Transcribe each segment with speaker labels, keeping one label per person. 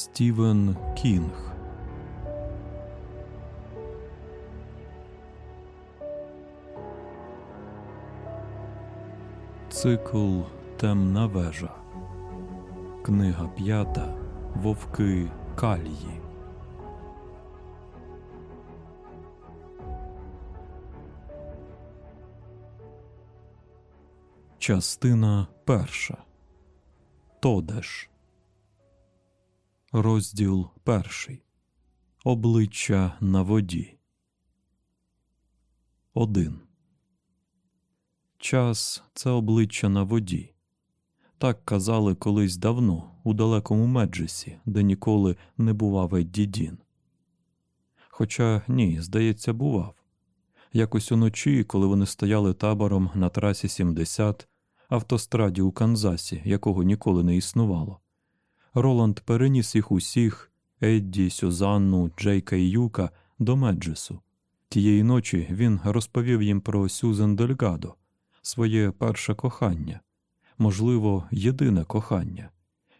Speaker 1: Стівен Кінг Цикл Темна вежа. Книга п'ята Вовки Калії. Частина перша. Тодеш. Розділ перший. Обличчя на воді. Один. Час це обличчя на воді. Так казали колись давно, у далекому Меджесі, де ніколи не бував Едді Дін. Хоча ні, здається, бував. Якось уночі, коли вони стояли табором на трасі 70, автостраді у Канзасі, якого ніколи не існувало, Роланд переніс їх усіх Едді, Сюзанну, Джейка і Юка до Меджесу. Тієї ночі він розповів їм про Сюзен Дельгадо, своє перше кохання, можливо, єдине кохання,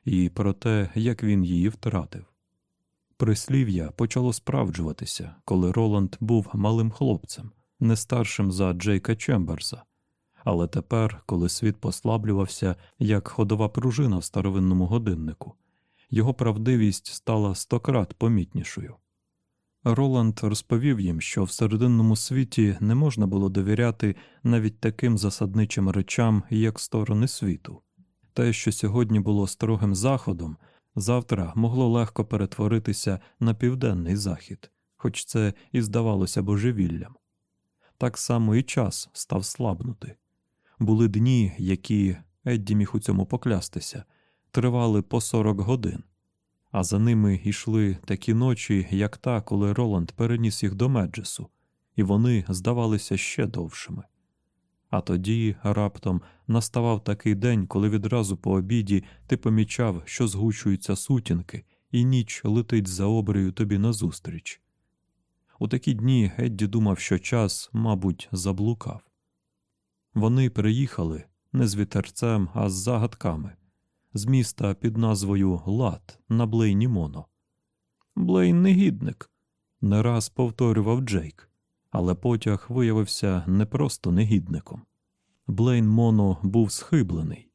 Speaker 1: і про те, як він її втратив. Прислів'я почало справджуватися, коли Роланд був малим хлопцем, не старшим за Джейка Чемберса. Але тепер, коли світ послаблювався, як ходова пружина в старовинному годиннику, його правдивість стала стократ помітнішою. Роланд розповів їм, що в серединному світі не можна було довіряти навіть таким засадничим речам, як сторони світу. Те, що сьогодні було строгим заходом, завтра могло легко перетворитися на південний захід, хоч це і здавалося божевіллям. Так само і час став слабнути. Були дні, які Едді міг у цьому поклястися, тривали по 40 годин, а за ними йшли такі ночі, як та, коли Роланд переніс їх до Меджесу, і вони здавалися ще довшими. А тоді раптом наставав такий день, коли відразу по обіді ти помічав, що згучуються сутінки, і ніч летить за обрію тобі назустріч. У такі дні Едді думав, що час, мабуть, заблукав. Вони приїхали не з вітерцем, а з загадками з міста під назвою Лат на Блейні Моно. Блейн негідник, не раз повторював Джейк, але потяг виявився не просто негідником. Блейн Моно був схиблений.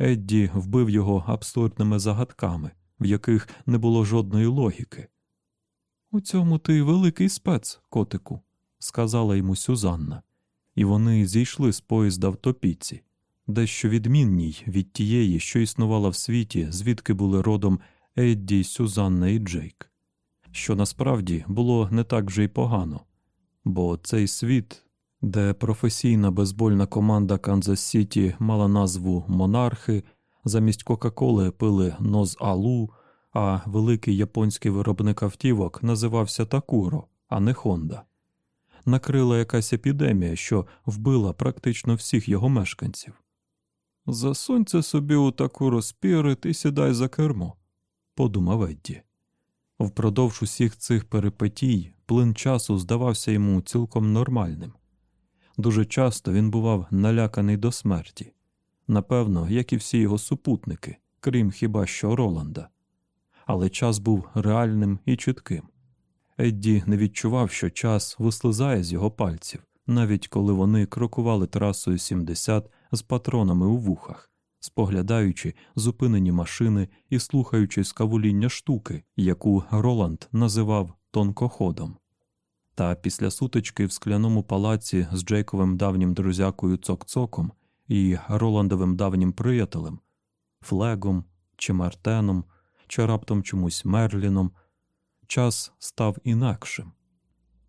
Speaker 1: Едді вбив його абсурдними загадками, в яких не було жодної логіки. У цьому ти великий спец, котику, сказала йому Сюзанна, і вони зійшли з поїзда в топіці, дещо відмінній від тієї, що існувала в світі, звідки були родом Едді, Сюзанна і Джейк, що насправді було не так вже й погано, бо цей світ, де професійна бейсбольна команда Канзас Сіті мала назву Монархи, замість Кока-Коли пили Ноз Алу, а великий японський виробник автівок називався Такуро, а не Хонда. Накрила якась епідемія, що вбила практично всіх його мешканців. Засунь це собі у таку розпірит і сідай за кермо, подумав Едді. Впродовж усіх цих перипетій плин часу здавався йому цілком нормальним. Дуже часто він бував наляканий до смерті, напевно, як і всі його супутники, крім хіба що Роланда. Але час був реальним і чітким. Едді не відчував, що час вислизає з його пальців, навіть коли вони крокували трасою 70 з патронами у вухах, споглядаючи зупинені машини і слухаючи скавуління штуки, яку Роланд називав тонкоходом. Та після сутички в скляному палаці з Джейковим давнім друзякою Цок-Цоком і Роландовим давнім приятелем, Флегом чи Мартеном, чи раптом чомусь Мерліном, час став інакшим.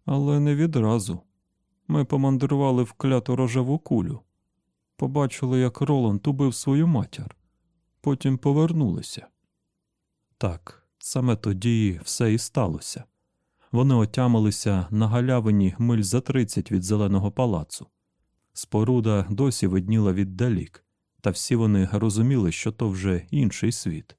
Speaker 1: Але не відразу. Ми помандрували в кляту рожеву кулю, побачили, як Роланд убив свою матір, потім повернулися. Так, саме тоді все і сталося. Вони отямилися на галявині миль за тридцять від зеленого палацу. Споруда досі видніла віддалік, та всі вони розуміли, що то вже інший світ.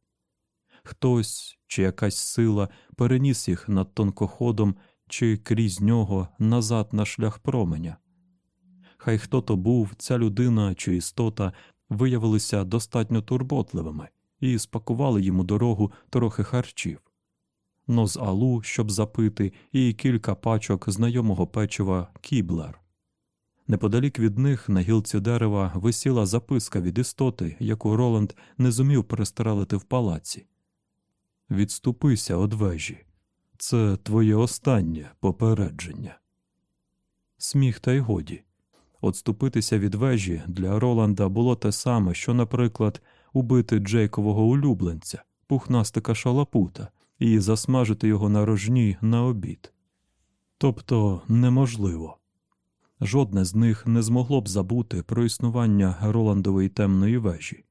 Speaker 1: Хтось чи якась сила переніс їх над тонкоходом чи крізь нього назад на шлях променя. Хай хто то був, ця людина чи істота виявилися достатньо турботливими і спакували йому дорогу трохи харчів. Ноз алу, щоб запити, і кілька пачок знайомого печива кіблер. Неподалік від них на гілці дерева висіла записка від істоти, яку Роланд не зумів перестрелити в палаці. Відступися од вежі. Це твоє останнє попередження. Сміх та й годі. Отступитися від вежі для Роланда було те саме, що, наприклад, убити Джейкового улюбленця, пухнастика шалапута, і засмажити його на рожні на обід. Тобто неможливо. Жодне з них не змогло б забути про існування Роландової темної вежі.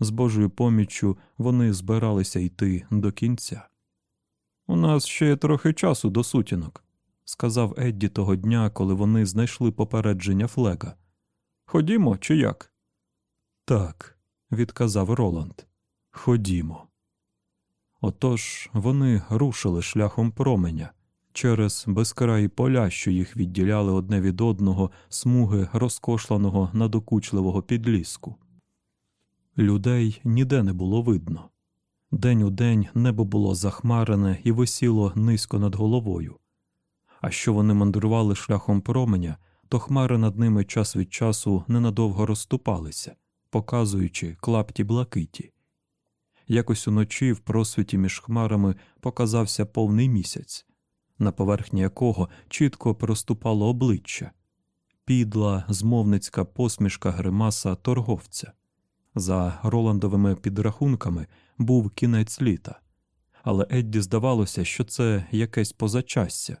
Speaker 1: З Божою поміччю вони збиралися йти до кінця. У нас ще є трохи часу до сутінок, сказав Едді того дня, коли вони знайшли попередження флега. Ходімо, чи як? Так, відказав Роланд. Ходімо. Отож вони рушили шляхом променя через безкраї поля, що їх відділяли одне від одного смуги розкошланого надокучливого підліску. Людей ніде не було видно. День у день небо було захмарене і висіло низько над головою. А що вони мандрували шляхом променя, то хмари над ними час від часу ненадовго розступалися, показуючи клапті блакиті. Якось уночі в просвіті між хмарами показався повний місяць, на поверхні якого чітко проступало обличчя, підла, змовницька посмішка гримаса торговця. За Роландовими підрахунками був кінець літа, але Едді здавалося, що це якесь позачастя.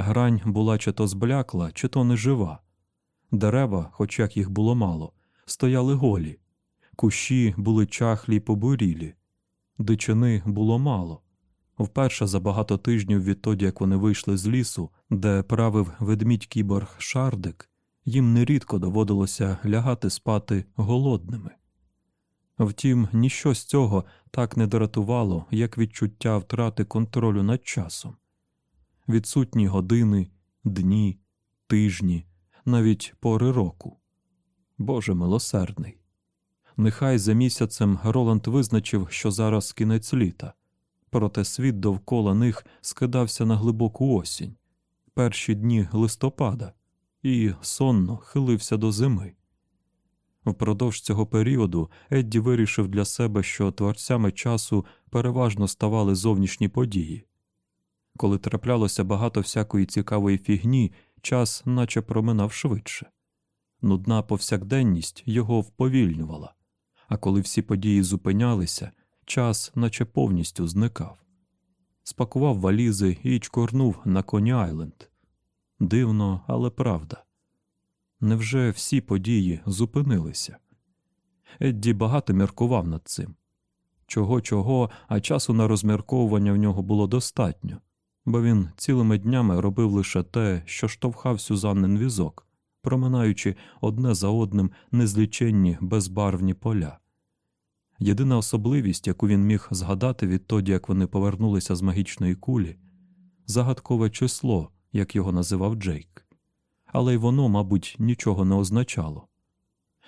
Speaker 1: Грань була чи то зблякла, чи то нежива. Дерева, хоч як їх було мало, стояли голі, кущі були чахлі й побурілі, дичини було мало. Вперше за багато тижнів відтоді, як вони вийшли з лісу, де правив ведмідь кіборг Шардик, їм нерідко доводилося лягати спати голодними. Втім, ніщо з цього так не дратувало, як відчуття втрати контролю над часом. Відсутні години, дні, тижні, навіть пори року. Боже милосердний. Нехай за місяцем Роланд визначив, що зараз кінець літа, проте світ довкола них скидався на глибоку осінь, перші дні листопада, і сонно хилився до зими. Впродовж цього періоду Едді вирішив для себе, що творцями часу переважно ставали зовнішні події. Коли траплялося багато всякої цікавої фігні, час наче проминав швидше. Нудна повсякденність його вповільнювала, а коли всі події зупинялися, час наче повністю зникав. Спакував валізи і чкорнув на Коні Айленд. Дивно, але правда. Невже всі події зупинилися? Едді багато міркував над цим. Чого, чого, а часу на розмірковування в нього було достатньо, бо він цілими днями робив лише те, що штовхав Сюзаннин візок, проминаючи одне за одним незліченні безбарвні поля. Єдина особливість, яку він міг згадати відтоді, як вони повернулися з магічної кулі, загадкове число, як його називав Джейк але й воно, мабуть, нічого не означало.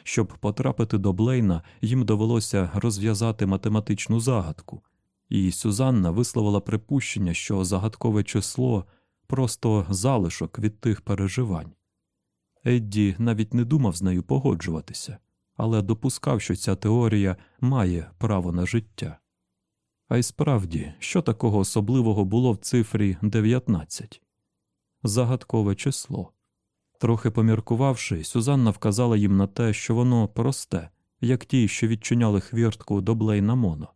Speaker 1: Щоб потрапити до Блейна, їм довелося розв'язати математичну загадку, і Сюзанна висловила припущення, що загадкове число просто залишок від тих переживань. Едді навіть не думав з нею погоджуватися, але допускав, що ця теорія має право на життя. А й справді, що такого особливого було в цифрі 19? Загадкове число. Трохи поміркувавши, Сюзанна вказала їм на те, що воно просте, як ті, що відчиняли хвіртку до Блейна Моно.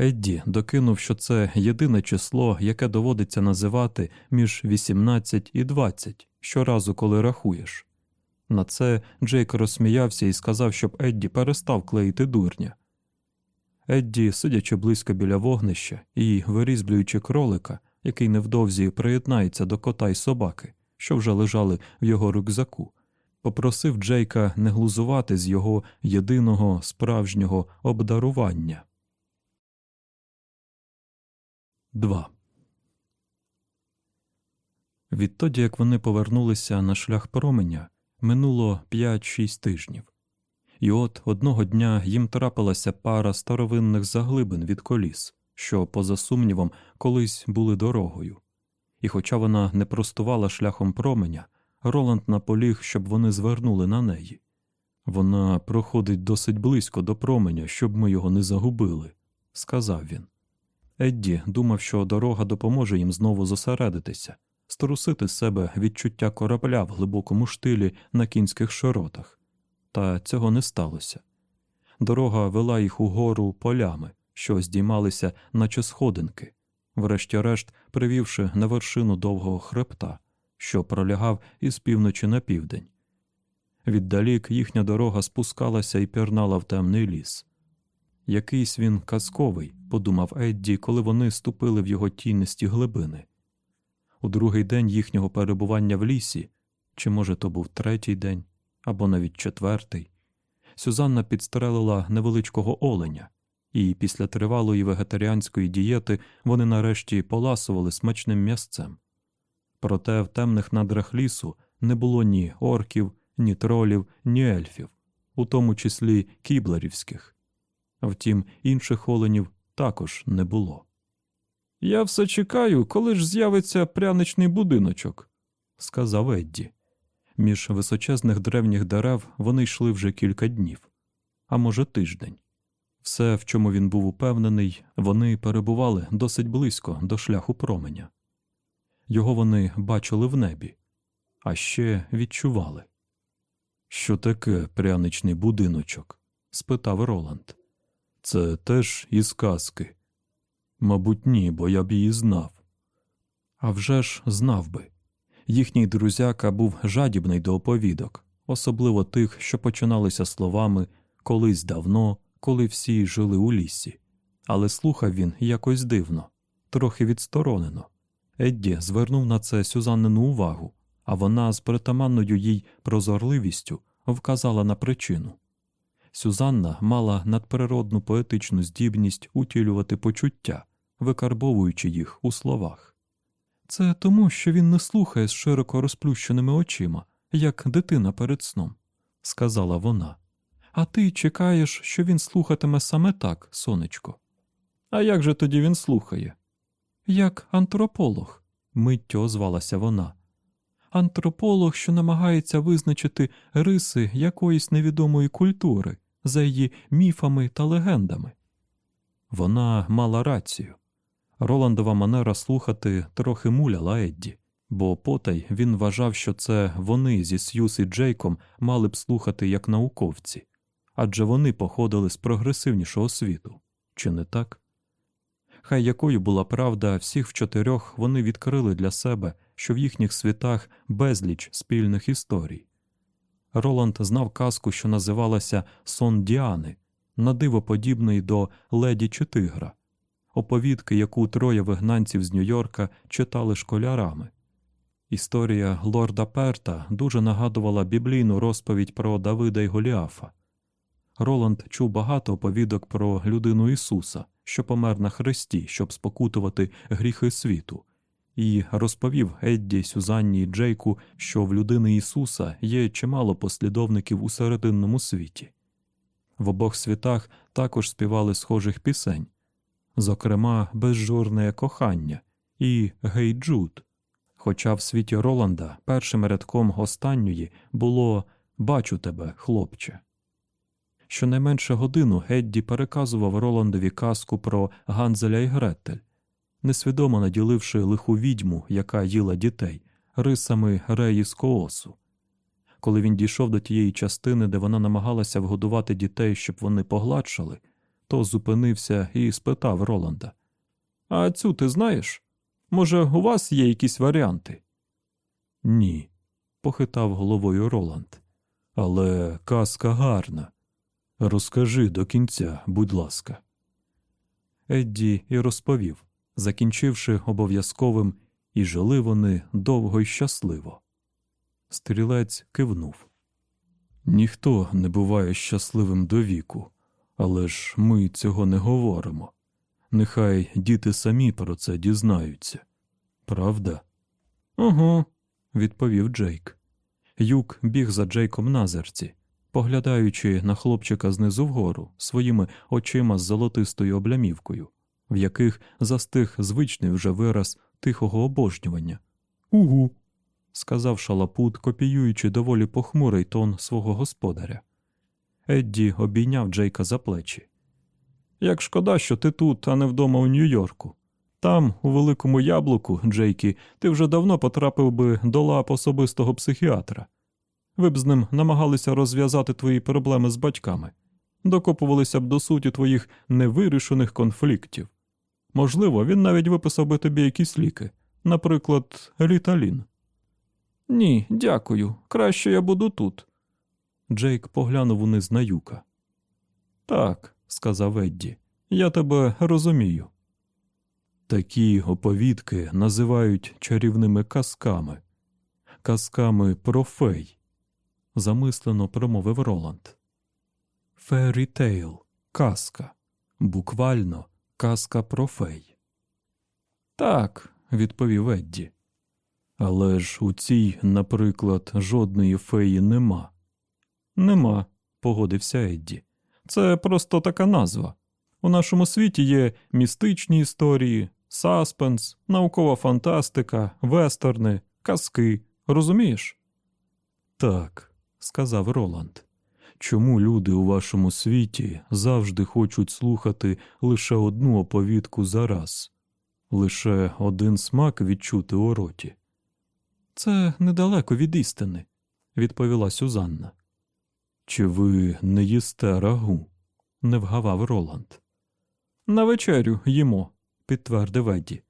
Speaker 1: Едді докинув, що це єдине число, яке доводиться називати між 18 і 20 щоразу, коли рахуєш. На це Джейк розсміявся і сказав, щоб Едді перестав клеїти дурня. Едді, сидячи близько біля вогнища і вирізблюючи кролика, який невдовзі приєднається до кота й собаки, що вже лежали в його рюкзаку, попросив Джейка не глузувати з його єдиного справжнього обдарування. 2. Відтоді, як вони повернулися на шлях променя, минуло 5-6 тижнів, І от одного дня їм трапилася пара старовинних заглибин від коліс, що, поза сумнівом, колись були дорогою. І хоча вона не простувала шляхом променя, Роланд наполіг, щоб вони звернули на неї. Вона проходить досить близько до променя, щоб ми його не загубили, сказав він. Едді думав, що дорога допоможе їм знову зосередитися, струсити з себе відчуття корабля в глибокому штилі на кінських широтах. Та цього не сталося. Дорога вела їх угору полями, що здіймалися, наче сходинки, врешті-решт привівши на вершину довгого хребта, що пролягав із півночі на південь. Віддалік їхня дорога спускалася і пірнала в темний ліс. Якийсь він казковий, подумав Едді, коли вони ступили в його тінисті глибини. У другий день їхнього перебування в лісі, чи, може, то був третій день, або навіть четвертий, Сюзанна підстрелила невеличкого оленя, і після тривалої вегетаріанської дієти вони нарешті поласували смачним м'ясцем. Проте в темних надрах лісу не було ні орків, ні тролів, ні ельфів, у тому числі кіблерівських. Втім, інших оленів також не було. Я все чекаю, коли ж з'явиться пряничний будиночок, сказав Едді. Між височезних древніх дерев вони йшли вже кілька днів, а може, тиждень. Все, в чому він був упевнений, вони перебували досить близько до шляху променя. Його вони бачили в небі, а ще відчували. Що таке пряничний будиночок? спитав Роланд. Це теж із казки. Мабуть, ні, бо я б її знав. А вже ж знав би. Їхній друзяка був жадібний до оповідок, особливо тих, що починалися словами колись давно, коли всі жили у лісі. Але слухав він якось дивно, трохи відсторонено. Едді звернув на це Сюзаннину увагу, а вона з притаманною їй прозорливістю вказала на причину. Сюзанна мала надприродну поетичну здібність утілювати почуття, викарбовуючи їх у словах. Це тому, що він не слухає з широко розплющеними очима, як дитина перед сном, сказала вона. А ти чекаєш, що він слухатиме саме так, сонечко. А як же тоді він слухає? Як антрополог, миттю озвалася вона. Антрополог, що намагається визначити риси якоїсь невідомої культури за її міфами та легендами. Вона мала рацію. Роландова манера слухати трохи муляла Едді, бо потай він вважав, що це вони зі Сьюз і Джейком мали б слухати як науковці, адже вони походили з прогресивнішого світу, чи не так? Хай якою була правда, всіх в чотирьох вони відкрили для себе, що в їхніх світах безліч спільних історій. Роланд знав казку, що називалася Сон Діани, надиво подібний до леді чи тигра, оповідки, яку троє вигнанців з Нью-Йорка читали школярами. Історія лорда Перта дуже нагадувала біблійну розповідь про Давида й Голіафа. Роланд чув багато оповідок про людину Ісуса, що помер на хресті, щоб спокутувати гріхи світу, і розповів Едді, Сюзанні і Джейку, що в людини Ісуса є чимало послідовників у серединному світі. В обох світах також співали схожих пісень, зокрема, безжурне кохання і Гей Джуд. Хоча в світі Роланда першим рядком останньої було Бачу тебе, хлопче. Щонайменше годину Гедді переказував Роландові казку про Ганзеля і Гретель, несвідомо наділивши лиху відьму, яка їла дітей, рисами реї з коосу. Коли він дійшов до тієї частини, де вона намагалася вгодувати дітей, щоб вони погладшали, то зупинився і спитав Роланда А цю ти знаєш? Може, у вас є якісь варіанти? Ні, похитав головою Роланд. Але казка гарна. Розкажи до кінця, будь ласка. Едді і розповів, закінчивши обов'язковим, і жили вони довго й щасливо. Стрілець кивнув. Ніхто не буває щасливим до віку, але ж ми цього не говоримо. Нехай діти самі про це дізнаються. Правда? Угу, відповів Джейк. Юк біг за Джейком на зерці, поглядаючи на хлопчика знизу вгору своїми очима з золотистою облямівкою, в яких застиг звичний вже вираз тихого обожнювання. Угу. сказав шалапут, копіюючи доволі похмурий тон свого господаря. Едді обійняв Джейка за плечі. Як шкода, що ти тут, а не вдома у Нью-Йорку. Там, у великому яблуку, Джейкі, ти вже давно потрапив би до лап особистого психіатра. Ви б з ним намагалися розв'язати твої проблеми з батьками, докопувалися б до суті твоїх невирішених конфліктів. Можливо, він навіть виписав би тобі якісь ліки, наприклад, літалін. Ні, дякую. Краще я буду тут. Джейк поглянув униз на юка. Так, сказав Едді, я тебе розумію. Такі оповідки називають чарівними казками, казками про фей, замислено промовив Роланд. Фері Тейл, казка, буквально казка про фей. Так, відповів Едді. Але ж у цій, наприклад, жодної феї нема. Нема, погодився Едді. Це просто така назва. У нашому світі є містичні історії, саспенс, наукова фантастика, вестерни, казки. Розумієш? Так, сказав Роланд. Чому люди у вашому світі завжди хочуть слухати лише одну оповідку за раз? лише один смак відчути у роті? Це недалеко від істини, відповіла Сюзанна. Чи ви не їсте рагу? не вгавав Роланд. На вечерю їмо, підтвердив Едді.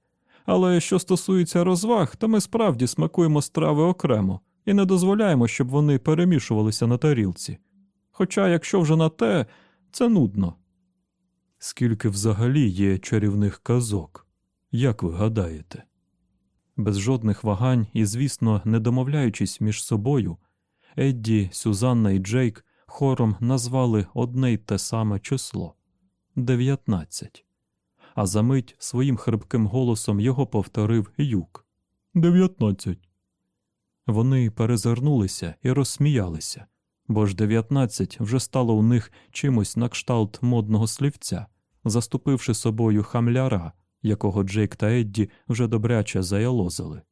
Speaker 1: Але що стосується розваг, то ми справді смакуємо страви окремо і не дозволяємо, щоб вони перемішувалися на тарілці. Хоча, якщо вже на те, це нудно. Скільки взагалі є чарівних казок, як ви гадаєте? Без жодних вагань і, звісно, не домовляючись між собою, Едді, Сюзанна і Джейк хором назвали одне й те саме число дев'ятнадцять. А за мить своїм хрипким голосом його повторив юк Дев'ятнадцять. Вони перезирнулися і розсміялися, бо ж дев'ятнадцять вже стало у них чимось на кшталт модного слівця, заступивши собою хамляра, якого Джейк та Едді вже добряче заялозили.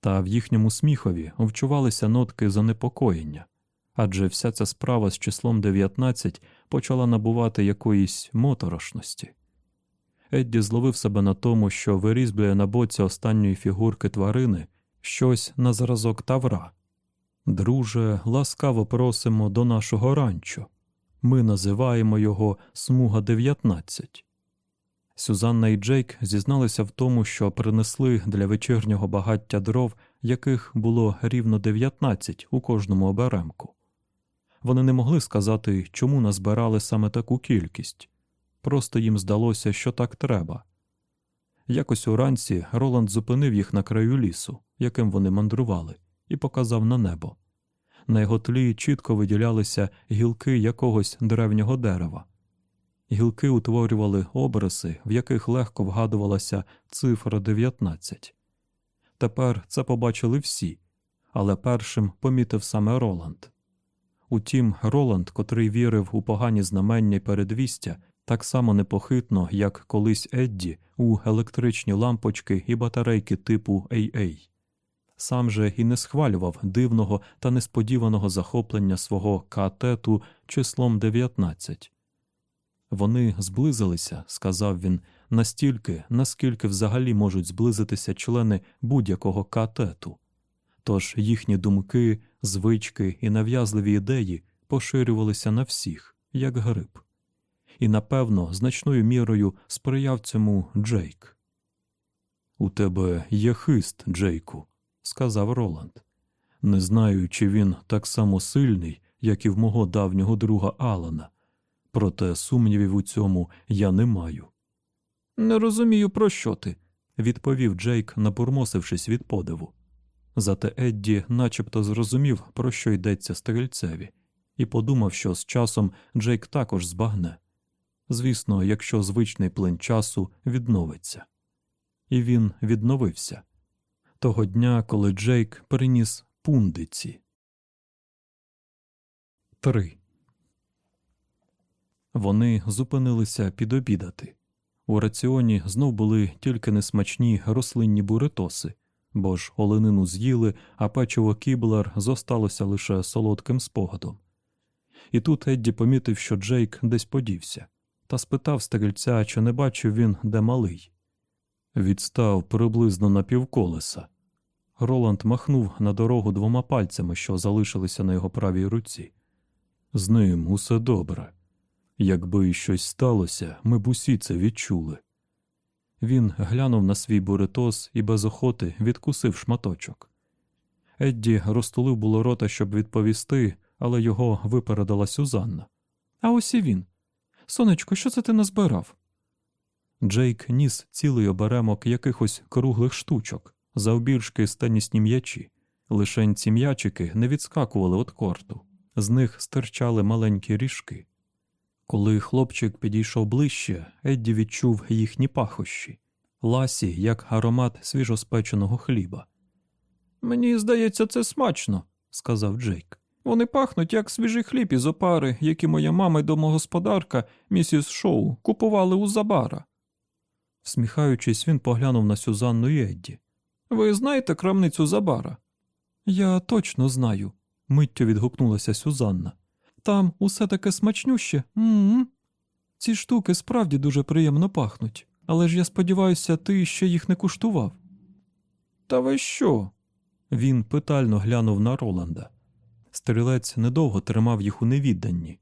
Speaker 1: Та в їхньому сміхові вчувалися нотки занепокоєння, адже вся ця справа з числом 19 почала набувати якоїсь моторошності. Едді зловив себе на тому, що вирізблює на боці останньої фігурки тварини щось на зразок тавра. Друже, ласкаво просимо до нашого ранчо. Ми називаємо його Смуга 19. Сюзанна і Джейк зізналися в тому, що принесли для вечірнього багаття дров, яких було рівно 19 у кожному оберемку. Вони не могли сказати, чому назбирали саме таку кількість, просто їм здалося, що так треба. Якось уранці Роланд зупинив їх на краю лісу, яким вони мандрували, і показав на небо. На його тлі чітко виділялися гілки якогось древнього дерева. Гілки утворювали обриси, в яких легко вгадувалася цифра 19. Тепер це побачили всі, але першим помітив саме Роланд. Утім, Роланд, котрий вірив у погані знамення й передвістя, так само непохитно, як колись Едді у електричні лампочки і батарейки типу AA. Сам же і не схвалював дивного та несподіваного захоплення свого катету числом 19. Вони зблизилися, сказав він, настільки, наскільки взагалі можуть зблизитися члени будь-якого катету. Тож їхні думки, звички і нав'язливі ідеї поширювалися на всіх, як гриб. І, напевно, значною мірою сприяв цьому Джейк. У тебе є хист, Джейку, сказав Роланд. Не знаю, чи він так само сильний, як і в мого давнього друга Алана, проте сумнівів у цьому я не маю. Не розумію, про що ти, відповів Джейк, напурмосившись від подиву. Зате Едді начебто зрозумів, про що йдеться стрільцеві, і подумав, що з часом Джейк також збагне. Звісно, якщо звичний плин часу відновиться. І він відновився того дня, коли Джейк приніс пундиці. 3. Вони зупинилися підобідати. У раціоні знов були тільки несмачні рослинні буритоси, бо ж оленину з'їли, а печиво кіблер зосталося лише солодким спогадом. І тут Едді помітив, що Джейк десь подівся, та спитав стрільця, чи не бачив він, де малий. Відстав приблизно на півколеса. Роланд махнув на дорогу двома пальцями, що залишилися на його правій руці. З ним усе добре. Якби щось сталося, ми б усі це відчули. Він глянув на свій буритос і без охоти відкусив шматочок. Едді розтулив було рота, щоб відповісти, але його випередила Сюзанна. А ось і він. Сонечко, що це ти назбирав? Джейк ніс цілий оберемок якихось круглих штучок, завбільшки з тенісні м'ячі. Лишень ці м'ячики не відскакували від корту, з них стирчали маленькі ріжки. Коли хлопчик підійшов ближче, Едді відчув їхні пахощі, ласі, як аромат свіжоспеченого хліба. Мені здається, це смачно, сказав Джейк. Вони пахнуть, як свіжий хліб із опари, які моя мама й домогосподарка, місіс Шоу, купували у Забара. Всміхаючись, він поглянув на Сюзанну і Едді. Ви знаєте крамницю Забара? Я точно знаю, миттю відгукнулася Сюзанна. Там усе таке смачнюще. М-м. Ці штуки справді дуже приємно пахнуть, але ж я сподіваюся, ти ще їх не куштував. Та ви що? Він питально глянув на Роланда. Стрілець недовго тримав їх у невідданні,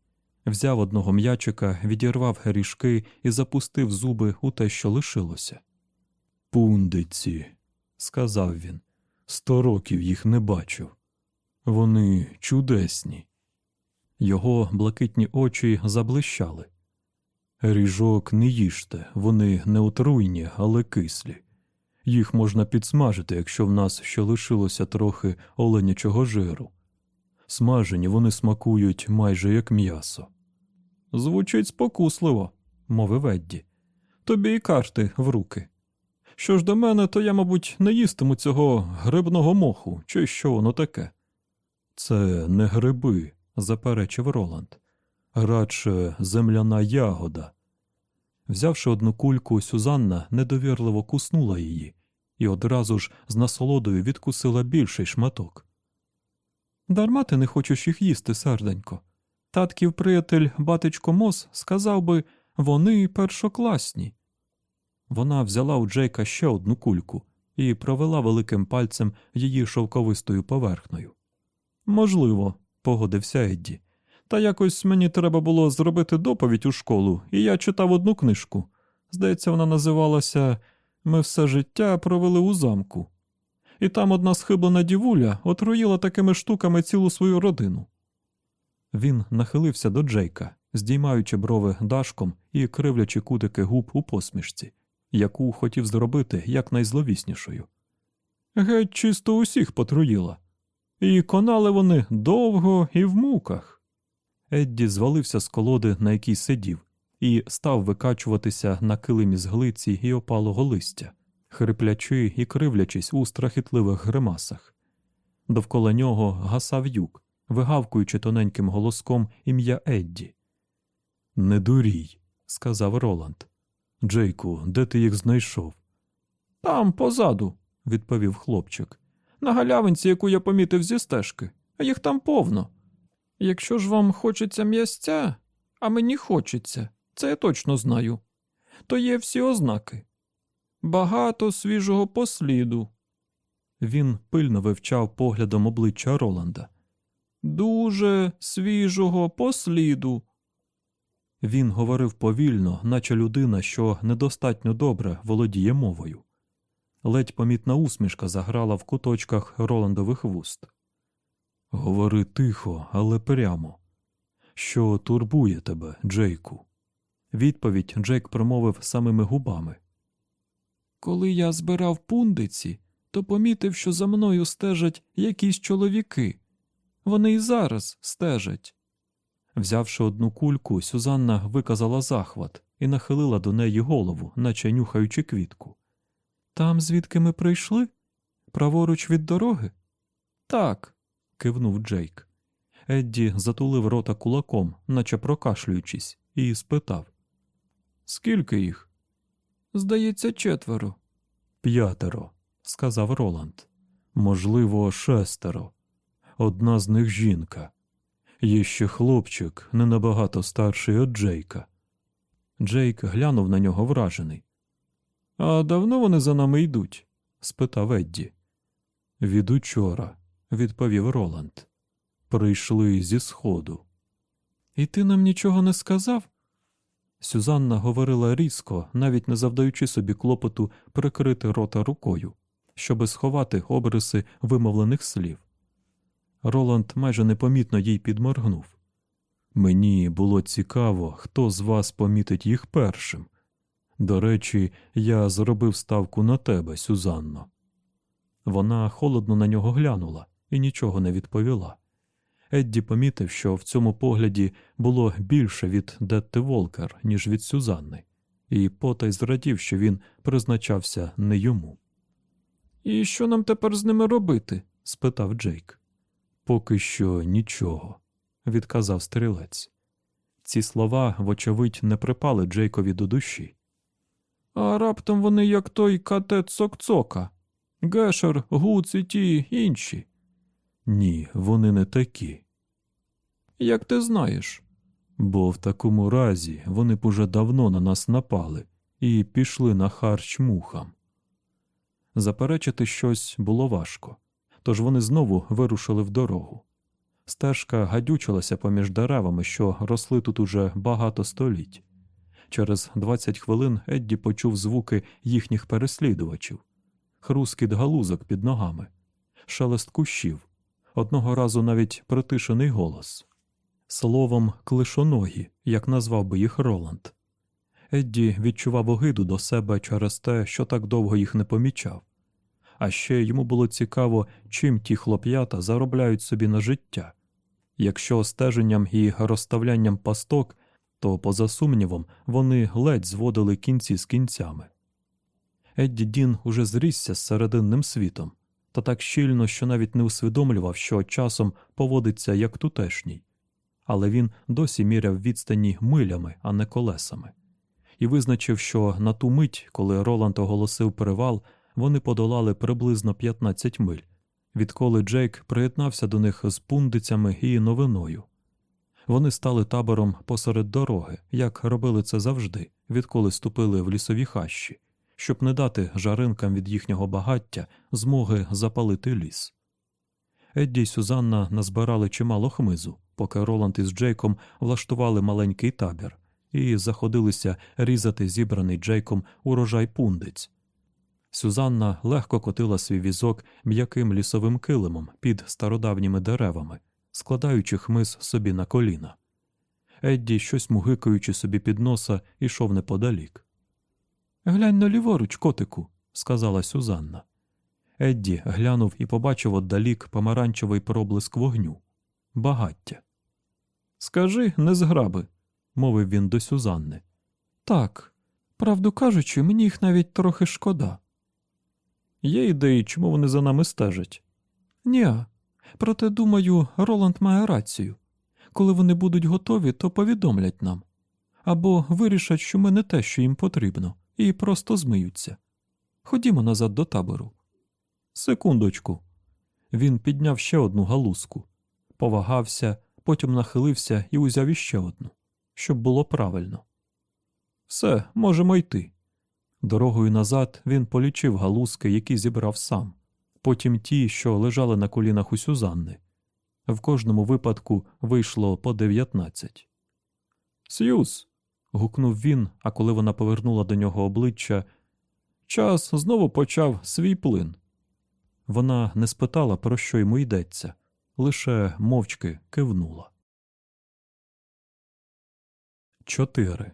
Speaker 1: взяв одного м'ячика, відірвав грішки і запустив зуби у те, що лишилося. Пундиці, сказав він, сто років їх не бачив. Вони чудесні. Його блакитні очі заблищали. Ріжок не їжте, вони не отруйні, але кислі. Їх можна підсмажити, якщо в нас ще лишилося трохи оленячого жиру. Смажені вони смакують майже як м'ясо. Звучить спокусливо, мовив Едді. Тобі і карти в руки. Що ж до мене, то я, мабуть, не їстиму цього грибного моху, чи що воно таке. Це не гриби, заперечив Роланд, радше земляна ягода. Взявши одну кульку, Сюзанна недовірливо куснула її і одразу ж з насолодою відкусила більший шматок. Дарма ти не хочеш їх їсти, серденько. Татків приятель батечко Мос сказав би вони першокласні. Вона взяла у Джейка ще одну кульку і провела великим пальцем її шовковистою поверхнею. Можливо, погодився Едді. Та якось мені треба було зробити доповідь у школу, і я читав одну книжку. Здається, вона називалася Ми все життя провели у замку. І там одна схиблена дівуля отруїла такими штуками цілу свою родину. Він нахилився до Джейка, здіймаючи брови дашком і кривлячи кутики губ у посмішці, яку хотів зробити якнайзловіснішою. Геть чисто усіх потруїла. І конали вони довго і в муках. Едді звалився з колоди, на якій сидів, і став викачуватися на килимі з глиці і опалого листя, хриплячи і кривлячись у страхітливих гримасах. Довкола нього гасав юк, вигавкуючи тоненьким голоском ім'я Едді. Не дурій, сказав Роланд. Джейку, де ти їх знайшов? Там, позаду, відповів хлопчик. На галявинці, яку я помітив зі стежки, їх там повно. Якщо ж вам хочеться м'ясця, а мені хочеться, це я точно знаю, то є всі ознаки. Багато свіжого посліду. Він пильно вивчав поглядом обличчя Роланда. Дуже свіжого посліду. Він говорив повільно, наче людина, що недостатньо добре володіє мовою. Ледь помітна усмішка заграла в куточках Роландових вуст. Говори тихо, але прямо. Що турбує тебе, Джейку? Відповідь Джейк промовив самими губами. Коли я збирав пундиці, то помітив, що за мною стежать якісь чоловіки. Вони й зараз стежать. Взявши одну кульку, Сюзанна виказала захват і нахилила до неї голову, наче нюхаючи квітку. Там, звідки ми прийшли? Праворуч від дороги? Так, кивнув Джейк. Едді затулив рота кулаком, наче прокашлюючись, і спитав Скільки їх?
Speaker 2: Здається, четверо.
Speaker 1: П'ятеро, сказав Роланд. Можливо, шестеро. Одна з них жінка. Є ще хлопчик, не набагато старший від Джейка. Джейк глянув на нього вражений.
Speaker 2: А давно вони за нами йдуть?
Speaker 1: спитав Едді. Від учора, відповів Роланд. Прийшли зі сходу.
Speaker 2: І ти нам нічого не сказав?
Speaker 1: Сюзанна говорила різко, навіть не завдаючи собі клопоту прикрити рота рукою, щоби сховати обриси вимовлених слів. Роланд майже непомітно їй підморгнув. Мені було цікаво, хто з вас помітить їх першим. До речі, я зробив ставку на тебе, Сюзанно. Вона холодно на нього глянула і нічого не відповіла. Едді помітив, що в цьому погляді було більше від Детти Волкер, ніж від Сюзанни, і потай зрадів, що він призначався не йому.
Speaker 2: І що нам тепер з ними робити?
Speaker 1: спитав Джейк. Поки що нічого, відказав стрілець. Ці слова, вочевидь, не припали Джейкові до душі.
Speaker 2: А раптом вони як той катет Сокцока, Гешер, Гуц і ті інші.
Speaker 1: Ні, вони не такі.
Speaker 2: Як ти знаєш?
Speaker 1: Бо в такому разі вони б уже давно на нас напали і пішли на харч мухам. Заперечити щось було важко, тож вони знову вирушили в дорогу. Стежка гадючилася поміж деревами, що росли тут уже багато століть. Через 20 хвилин Едді почув звуки їхніх переслідувачів, хрускіт галузок під ногами, шелест кущів, одного разу навіть притишений голос. Словом, клишоногі, як назвав би їх Роланд. Едді відчував огиду до себе через те, що так довго їх не помічав. А ще йому було цікаво, чим ті хлоп'ята заробляють собі на життя. Якщо стеженням і розставлянням пасток, то, поза сумнівом, вони ледь зводили кінці з кінцями. Едді Дін уже зрісся з серединним світом, та так щільно, що навіть не усвідомлював, що часом поводиться як тутешній, але він досі міряв відстані милями, а не колесами, і визначив, що на ту мить, коли Роланд оголосив привал, вони подолали приблизно 15 миль, відколи Джейк приєднався до них з пундицями і новиною. Вони стали табором посеред дороги, як робили це завжди, відколи ступили в лісові хащі, щоб не дати жаринкам від їхнього багаття змоги запалити ліс. Едді й Сюзанна назбирали чимало хмизу, поки Роланд із Джейком влаштували маленький табір і заходилися різати зібраний Джейком урожай пундиць. Сюзанна легко котила свій візок м'яким лісовим килимом під стародавніми деревами, складаючи хмиз собі на коліна. Едді, щось мугикаючи собі під носа, ішов неподалік. Глянь на ліворуч, котику, сказала Сюзанна. Едді глянув і побачив отдалік помаранчевий проблиск вогню. Багаття. Скажи, не зграби, мовив він до Сюзанни.
Speaker 2: Так, правду кажучи, мені їх навіть трохи шкода.
Speaker 1: Є ідеї, чому вони за нами стежать?
Speaker 2: Ні, проте, думаю, Роланд має рацію. Коли вони будуть готові, то повідомлять нам або вирішать, що ми не те, що їм потрібно, і просто змиються. Ходімо назад до табору.
Speaker 1: Секундочку. Він підняв ще одну галузку, повагався, потім нахилився і узяв іще одну, щоб було правильно. Все, можемо йти. Дорогою назад він полічив галузки, які зібрав сам, потім ті, що лежали на колінах у Сюзанни. В кожному випадку вийшло по дев'ятнадцять. Сьюз. гукнув він, а коли вона повернула до нього обличчя, час знову почав свій плин. Вона не спитала, про що йому йдеться, лише мовчки кивнула. 4.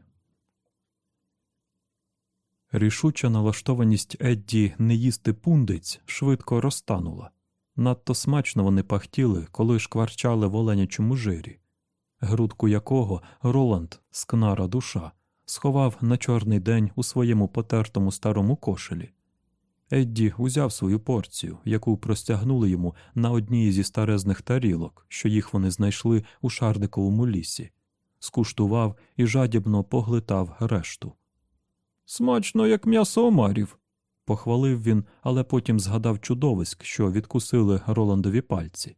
Speaker 1: Рішуча налаштованість Едді не їсти пундиць швидко розтанула. Надто смачно вони пахтіли, коли шкварчали в оленячому жирі, грудку якого Роланд, скнара душа, сховав на чорний день у своєму потертому старому кошелі. Едді узяв свою порцію, яку простягнули йому на одній зі старезних тарілок, що їх вони знайшли у шарниковому лісі, скуштував і жадібно поглитав решту.
Speaker 2: Смачно, як м'ясо омарів.
Speaker 1: Похвалив він, але потім згадав чудовиськ, що відкусили Роландові пальці.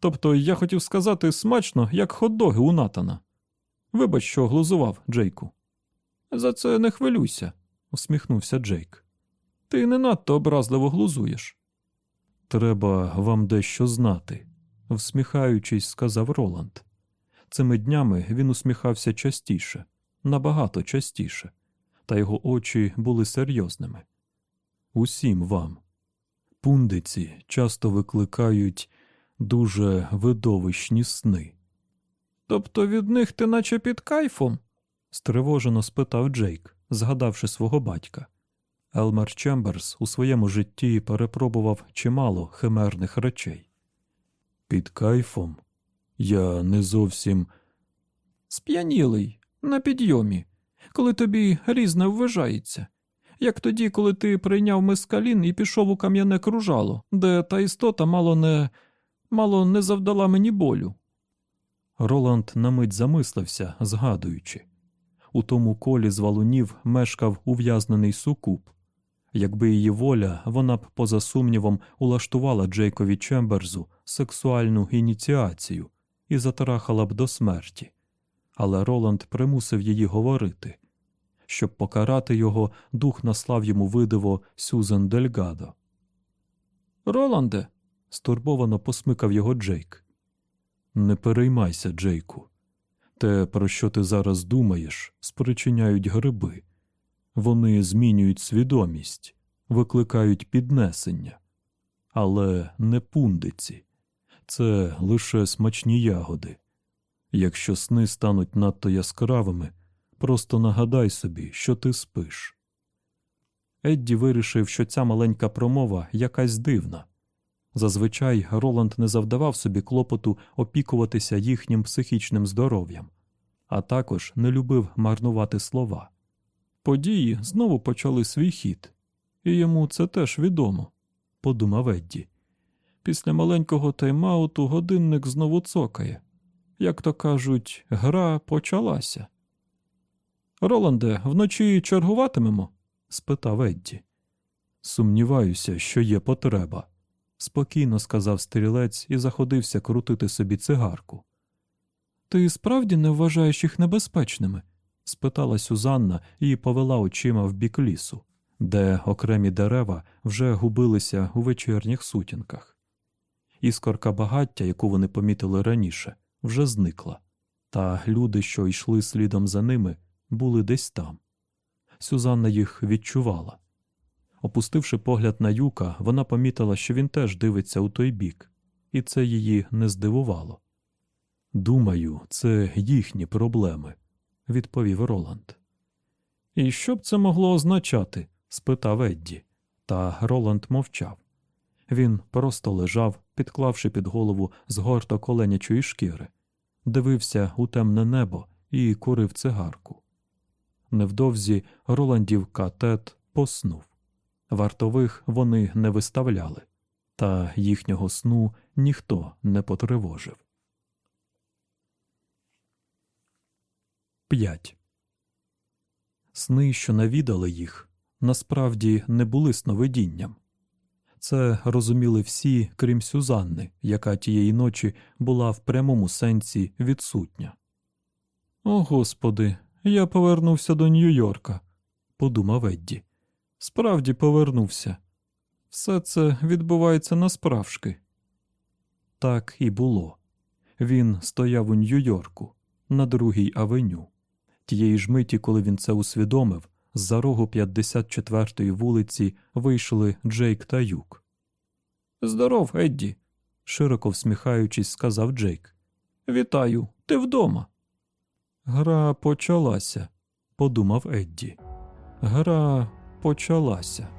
Speaker 2: Тобто я хотів сказати смачно, як хот-доги у Натана. Вибач, що глузував, Джейку. За це не хвилюйся, усміхнувся Джейк. Ти не надто образливо глузуєш.
Speaker 1: Треба вам дещо знати, всміхаючись, сказав Роланд. Цими днями він усміхався частіше, набагато частіше, та його очі були серйозними. Усім вам. Пундиці часто викликають дуже видовищні сни.
Speaker 2: Тобто від них ти наче під кайфом?
Speaker 1: стривожено спитав Джейк, згадавши свого батька. Елмер Чемберс у своєму житті перепробував чимало химерних речей. Під кайфом я не зовсім
Speaker 2: сп'янілий, на підйомі, коли тобі різне вважається, як тоді, коли ти прийняв мискалін і пішов у кам'яне кружало, де та істота мало не мало не завдала мені болю.
Speaker 1: Роланд на мить замислився, згадуючи. У тому колі з валунів мешкав ув'язнений сукуп. Якби її воля, вона б, поза сумнівом, улаштувала Джейкові Чемберзу сексуальну ініціацію і затарахала б до смерті. Але Роланд примусив її говорити. Щоб покарати його, дух наслав йому видиво Сюзен Дельгадо.
Speaker 2: Роланде,
Speaker 1: стурбовано посмикав його Джейк. Не переймайся, Джейку. Те, про що ти зараз думаєш, спричиняють гриби. Вони змінюють свідомість, викликають піднесення. Але не пундиці. Це лише смачні ягоди. Якщо сни стануть надто яскравими, просто нагадай собі, що ти спиш. Едді вирішив, що ця маленька промова якась дивна. Зазвичай Роланд не завдавав собі клопоту опікуватися їхнім психічним здоров'ям, а також не любив марнувати слова.
Speaker 2: Події знову почали свій хід, і йому це теж відомо, подумав Едді. Після маленького тайм-ауту годинник знову цокає. Як то кажуть, гра почалася. Роланде, вночі чергуватимемо?
Speaker 1: спитав Едді. Сумніваюся, що є потреба спокійно сказав стрілець і заходився крутити собі цигарку.
Speaker 2: Ти справді не вважаєш їх небезпечними?
Speaker 1: спитала Сюзанна і повела очима в бік лісу, де окремі дерева вже губилися у вечірніх сутінках. Іскорка багаття, яку вони помітили раніше, вже зникла, та люди, що йшли слідом за ними, були десь там. Сюзанна їх відчувала. Опустивши погляд на юка, вона помітила, що він теж дивиться у той бік, і це її не здивувало. Думаю, це їхні проблеми, відповів Роланд.
Speaker 2: І що б це могло означати?
Speaker 1: спитав Едді, та Роланд мовчав. Він просто лежав, підклавши під голову згорток оленячої шкіри, дивився у темне небо і курив цигарку. Невдовзі Роландів катет поснув. Вартових вони не виставляли, та їхнього сну ніхто не потривожив. 5. Сни, що навідали їх, насправді не були сновидінням. Це розуміли всі, крім Сюзанни, яка тієї ночі була в прямому сенсі відсутня.
Speaker 2: О Господи, я повернувся до Нью-Йорка,
Speaker 1: подумав Едді.
Speaker 2: Справді повернувся. Все це відбувається насправжки.
Speaker 1: Так і було. Він стояв у Нью-Йорку на другій авеню. Тієї ж миті, коли він це усвідомив, з за рогу 54-ї вулиці вийшли Джейк та Юк.
Speaker 2: Здоров, Едді,
Speaker 1: широко всміхаючись, сказав Джейк.
Speaker 2: Вітаю, ти вдома.
Speaker 1: Гра почалася, подумав Едді. Гра почалася.